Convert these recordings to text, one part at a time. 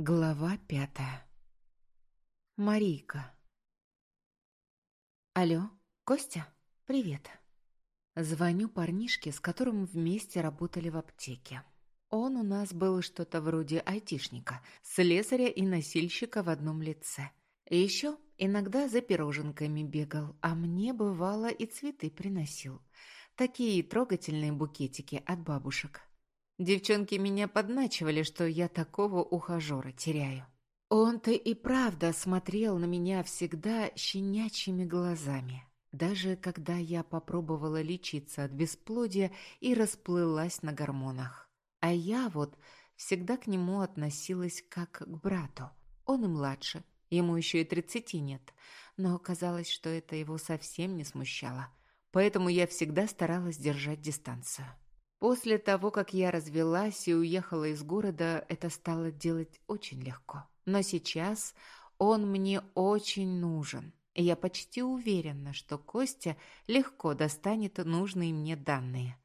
Глава пятая. Марийка. Алло, Костя? Привет. Звоню парнишке, с которым вместе работали в аптеке. Он у нас был что-то вроде айтишника, слесаря и носильщика в одном лице. Еще иногда за пироженками бегал, а мне бывало и цветы приносил. Такие трогательные букетики от бабушек. Девчонки меня подначивали, что я такого ухажера теряю. Он-то и правда смотрел на меня всегда щенячьими глазами. Даже когда я попробовала лечиться от бесплодия и расплылась на гормонах. А я вот всегда к нему относилась как к брату. Он и младше, ему еще и тридцати нет. Но казалось, что это его совсем не смущало. Поэтому я всегда старалась держать дистанцию. После того, как я развелась и уехала из города, это стало делать очень легко. Но сейчас он мне очень нужен. И я почти уверена, что Костя легко достанет нужные мне данные.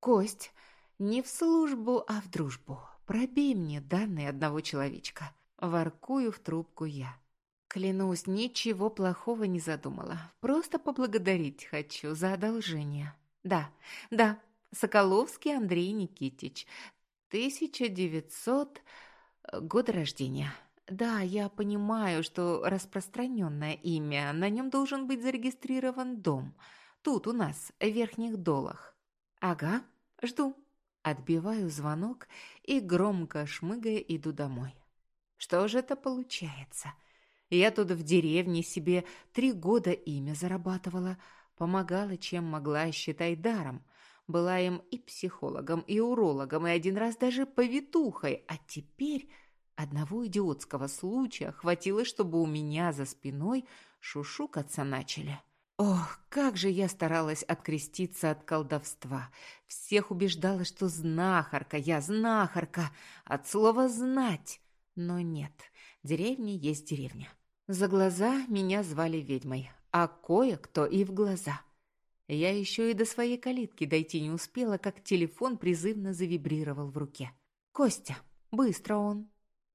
«Кость, не в службу, а в дружбу. Пробей мне данные одного человечка». Воркую в трубку я. Клянусь, ничего плохого не задумала. Просто поблагодарить хочу за одолжение. Да, да, Соколовский Андрей Никитич, 1900 э, года рождения. Да, я понимаю, что распространенное имя, на нем должен быть зарегистрирован дом. Тут у нас, в Верхних Долах. Ага, жду. Отбиваю звонок и, громко шмыгая, иду домой. Что же это получается? Я тут в деревне себе три года имя зарабатывала, помогала, чем могла, считай, даром. Была им и психологом, и урологом, и один раз даже повитухой. А теперь одного идиотского случая хватило, чтобы у меня за спиной шушукаться начали. Ох, как же я старалась откреститься от колдовства. Всех убеждала, что знахарка, я знахарка, от слова «знать». Но нет, деревня есть деревня. За глаза меня звали ведьмой, а кое-кто и в глаза – я еще и до своей калитки дойти не успела, как телефон призывно завибрировал в руке. «Костя, быстро он».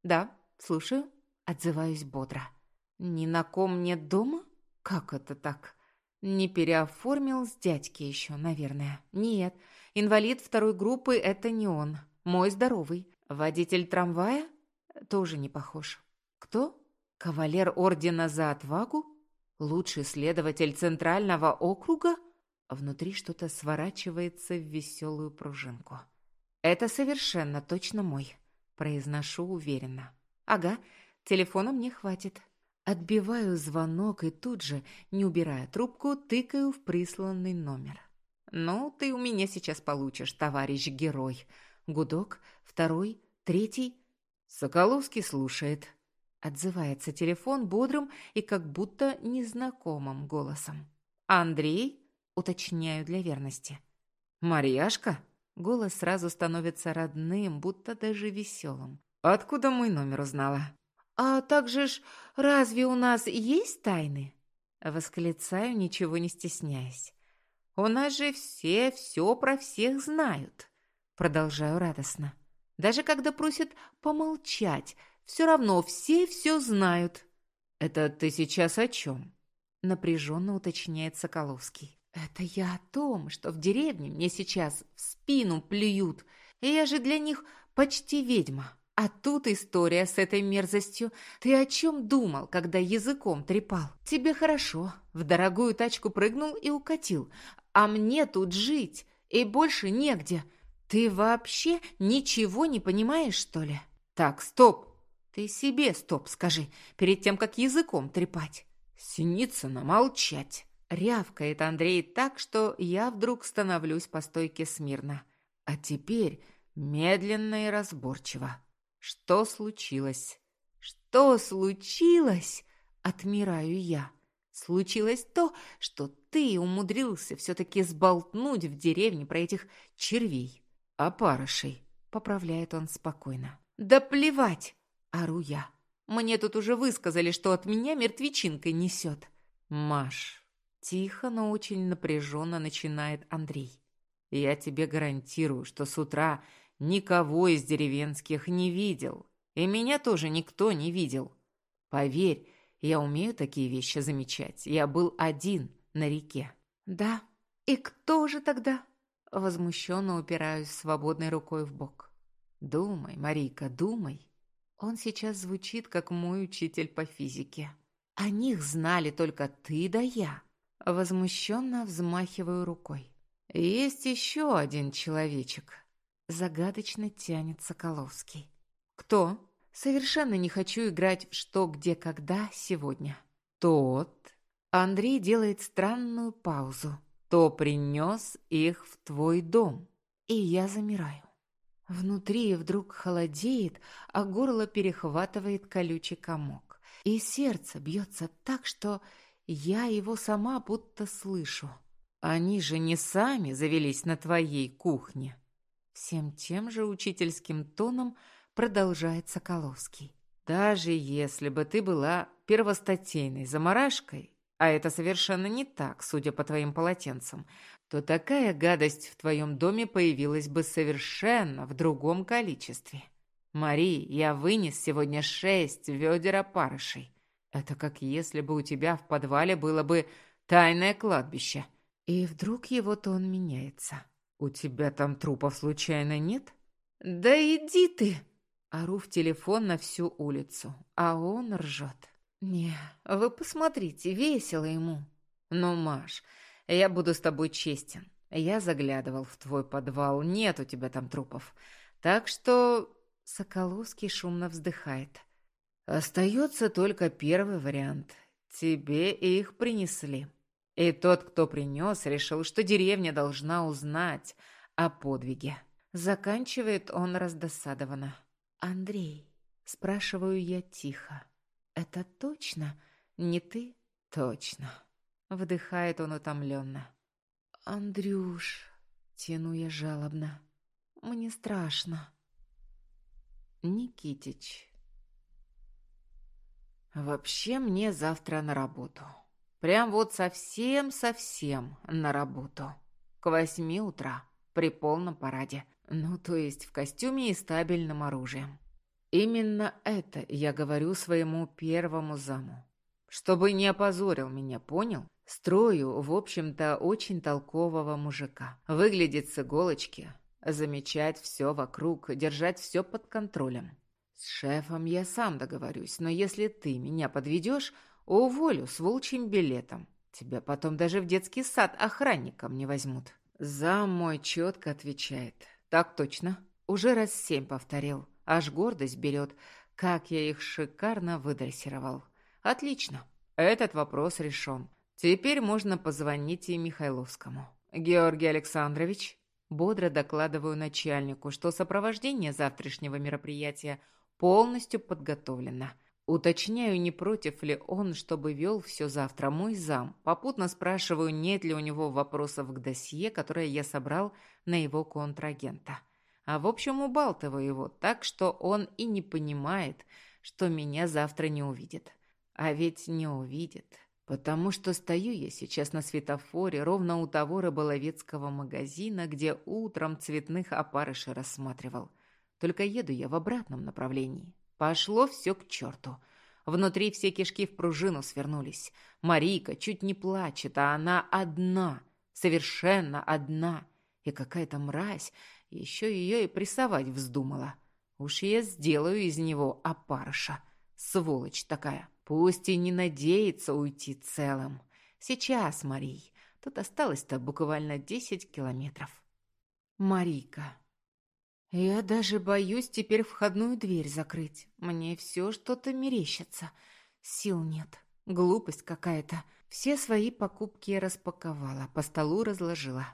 «Да, слушаю». Отзываюсь бодро. «Ни на ком нет дома? Как это так?» «Не переоформил с дядьки еще, наверное». «Нет, инвалид второй группы – это не он. Мой здоровый. Водитель трамвая? Тоже не похож. Кто? Кавалер ордена за отвагу? Лучший следователь Центрального округа?» Внутри что-то сворачивается в веселую пружинку. «Это совершенно точно мой», — произношу уверенно. «Ага, телефона мне хватит». Отбиваю звонок и тут же, не убирая трубку, тыкаю в присланный номер. «Ну, ты у меня сейчас получишь, товарищ герой». Гудок, второй, третий. Соколовский слушает. Отзывается телефон бодрым и как будто незнакомым голосом. «Андрей?» Уточняю для верности. «Марьяшка?» Голос сразу становится родным, будто даже веселым. «Откуда мой номер узнала?» «А также ж, разве у нас есть тайны?» Восклицаю, ничего не стесняясь. «У нас же все все про всех знают!» Продолжаю радостно. «Даже когда просят помолчать, все равно все все знают!» «Это ты сейчас о чем?» Напряженно уточняет Соколовский. «Это я о том, что в деревне мне сейчас в спину плюют, и я же для них почти ведьма. А тут история с этой мерзостью. Ты о чем думал, когда языком трепал? Тебе хорошо, в дорогую тачку прыгнул и укатил, а мне тут жить, и больше негде. Ты вообще ничего не понимаешь, что ли? Так, стоп! Ты себе стоп скажи, перед тем, как языком трепать. Синицына молчать!» Рявкает Андрей так, что я вдруг становлюсь по стойке смирно. А теперь медленно и разборчиво. Что случилось? Что случилось? Отмираю я. Случилось то, что ты умудрился все-таки сболтнуть в деревне про этих червей. Опарышей, поправляет он спокойно. Да плевать, ору я. Мне тут уже высказали, что от меня мертвечинкой несет. Маш, Тихо, но очень напряженно начинает Андрей. «Я тебе гарантирую, что с утра никого из деревенских не видел. И меня тоже никто не видел. Поверь, я умею такие вещи замечать. Я был один на реке. Да. И кто же тогда? Возмущенно упираюсь свободной рукой в бок. Думай, Марика, думай. Он сейчас звучит, как мой учитель по физике. О них знали только ты да я. Возмущенно взмахиваю рукой. Есть еще один человечек. Загадочно тянет Соколовский. Кто? Совершенно не хочу играть в что, где, когда сегодня. Тот. Андрей делает странную паузу. То принес их в твой дом. И я замираю. Внутри вдруг холодеет, а горло перехватывает колючий комок. И сердце бьется так, что я его сама будто слышу. Они же не сами завелись на твоей кухне. Всем тем же учительским тоном – продолжает Соколовский. Даже если бы ты была первостатейной заморашкой, а это совершенно не так, судя по твоим полотенцам, то такая гадость в твоем доме появилась бы совершенно в другом количестве. Мари, я вынес сегодня шесть ведер опарышей. Это как если бы у тебя в подвале было бы тайное кладбище. И вдруг его тон меняется. У тебя там трупов случайно нет? Да иди ты! Ору в телефон на всю улицу, а он ржет. «Не, вы посмотрите, весело ему». «Ну, Маш, я буду с тобой честен. Я заглядывал в твой подвал, нет у тебя там трупов. Так что...» Соколовский шумно вздыхает. «Остается только первый вариант. Тебе их принесли. И тот, кто принес, решил, что деревня должна узнать о подвиге». Заканчивает он раздосадованно. «Андрей», — спрашиваю я тихо, — «это точно не ты?» «Точно», — вдыхает он утомленно. «Андрюш», — тяну я жалобно, — «мне страшно». Никитич. Вообще мне завтра на работу. Прям вот совсем-совсем на работу. К восьми утра, при полном параде. Ну, то есть в костюме и стабильным оружием. Именно это я говорю своему первому заму. Чтобы не опозорил меня, понял? Строю, в общем-то, очень толкового мужика. Выглядит с иголочки, замечать все вокруг, держать все под контролем. С шефом я сам договорюсь, но если ты меня подведешь, уволю с волчьим билетом. Тебя потом даже в детский сад охранником не возьмут. Зам мой четко отвечает. «Так точно. Уже раз семь повторил. Аж гордость берет. Как я их шикарно выдрессировал. Отлично. Этот вопрос решен. Теперь можно позвонить и Михайловскому. Георгий Александрович, бодро докладываю начальнику, что сопровождение завтрашнего мероприятия полностью подготовлено. Уточняю, не против ли он, чтобы вел все завтра мой зам. Попутно спрашиваю, нет ли у него вопросов к досье, которое я собрал на его контрагента. А в общем, убалтываю его так, что он и не понимает, что меня завтра не увидит. А ведь не увидит, потому что стою я сейчас на светофоре ровно у того рыболовецкого магазина, где утром цветных опарышей рассматривал. Только еду я в обратном направлении. Пошло все к черту. Внутри все кишки в пружину свернулись. Марийка чуть не плачет, а она одна, совершенно одна. И какая-то мразь еще ее и прессовать вздумала. Уж я сделаю из него опарыша. Сволочь такая. Пусть и не надеется уйти целым. Сейчас, Марий. Тут осталось-то буквально десять километров. Марийка. Я даже боюсь теперь входную дверь закрыть. Мне все что-то мерещится. Сил нет. Глупость какая-то. Все свои покупки я распаковала, по столу разложила.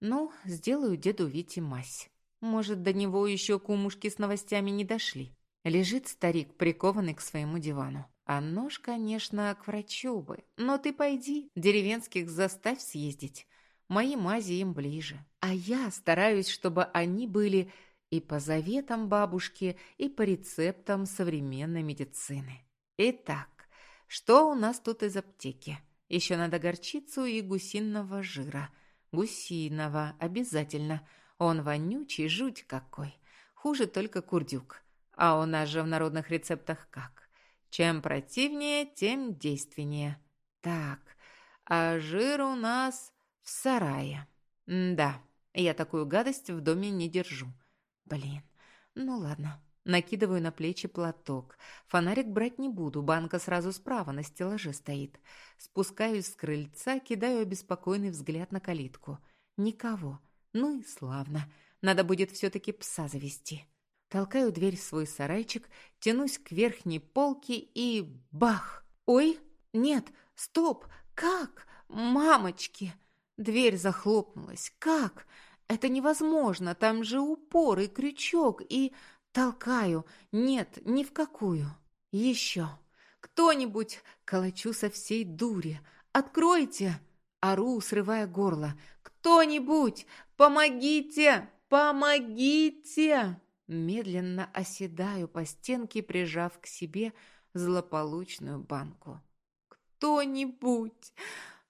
Ну, сделаю деду Вите мазь. Может, до него еще кумушки с новостями не дошли. Лежит старик, прикованный к своему дивану. А нож, конечно, к врачу бы. Но ты пойди, деревенских заставь съездить. Мои мази им ближе. А я стараюсь, чтобы они были и по заветам бабушки, и по рецептам современной медицины. Итак, что у нас тут из аптеки? Еще надо горчицу и гусиного жира. Гусиного, обязательно. Он вонючий, жуть какой. Хуже только курдюк. А у нас же в народных рецептах как? Чем противнее, тем действеннее. Так, а жир у нас в сарае. М да, я такую гадость в доме не держу. Блин, ну ладно. Накидываю на плечи платок. Фонарик брать не буду, банка сразу справа на стеллаже стоит. Спускаюсь с крыльца, кидаю обеспокоенный взгляд на калитку. Никого. Ну и славно. Надо будет все-таки пса завести. Толкаю дверь в свой сарайчик, тянусь к верхней полке и... Бах! Ой, нет, стоп! Как? Мамочки! Дверь захлопнулась. Как? Это невозможно, там же упор и крючок, и... Толкаю. Нет, ни в какую. Еще. Кто-нибудь! Колочу со всей дури. Откройте! Ору, срывая горло. «Кто-нибудь! Помогите! Помогите!» Медленно оседаю по стенке, прижав к себе злополучную банку. «Кто-нибудь!»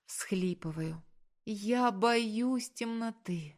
Всхлипываю. «Я боюсь темноты!»